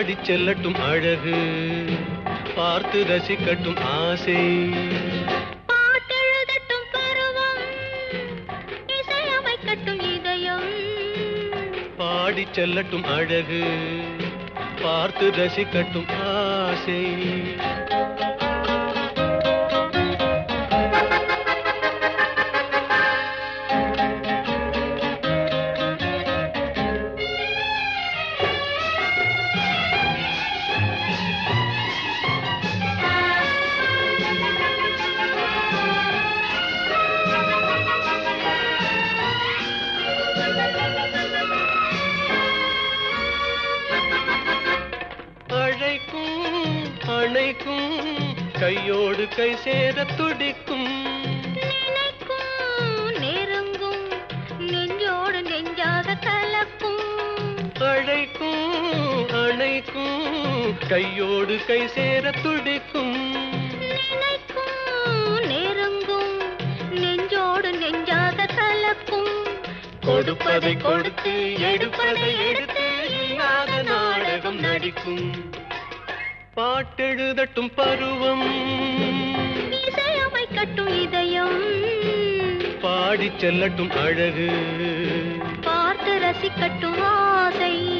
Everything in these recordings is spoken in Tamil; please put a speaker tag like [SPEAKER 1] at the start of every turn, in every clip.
[SPEAKER 1] பாடிச் செல்லட்டும் அழகு பார்த்து ரசிக்கட்டும் ஆசை.
[SPEAKER 2] பாட்டெழுதட்டும் பருவம் இசையமைக்கட்டும் இதயம்.
[SPEAKER 1] பாடிச் செல்லட்டும் அழகு பார்த்து ரசிக்கட்டும் ஆசை. அணைக்கும் கையோடு கை சேர துடிக்கும்.
[SPEAKER 2] நினைக்கும் நெருங்கும் நெஞ்சோடு நெஞ்சாக கலக்கும்.
[SPEAKER 1] அழைக்கும் அணைக்கும் கையோடு கை சேர துடிக்கும். கொடுப்பதை கொடுத்து எடுப்பதை எடுத்து இல்லாத நாடகம் நடிக்கும். பாட்டெழுதட்டும் பருவம்.
[SPEAKER 2] இசையமைக்கட்டும் இதயம்.
[SPEAKER 1] பாடிச் செல்லட்டும் அழகு.
[SPEAKER 2] பார்த்து ரசிக்கட்டும் ஆசை.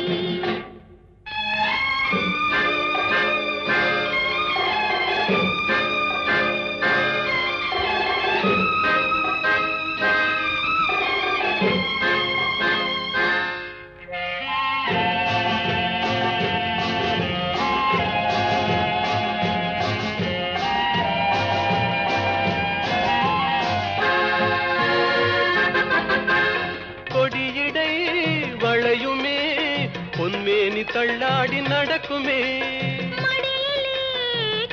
[SPEAKER 1] பொன்மேனி தள்ளாடி நடக்குமே.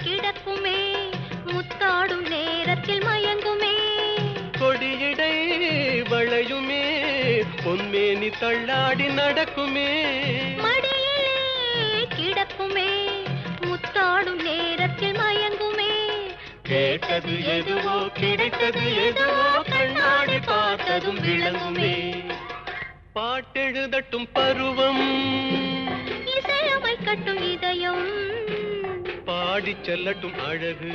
[SPEAKER 2] கிடக்குமே முத்தாடும் நேரத்தில் மயங்குமே.
[SPEAKER 1] கொடியிடை வளையுமே பொன்மேனி தள்ளாடி நடக்குமே.
[SPEAKER 2] கிடக்குமே முத்தாடும் நேரத்தில் மயங்குமே.
[SPEAKER 1] கேட்டது எதுவோ கிடைத்தது எதுவோ கண்ணாடி பார்த்ததும் விளங்குமே. பாட்டெழுதட்டும் பருவம் சொல்லி செல்லட்டும் அழகு.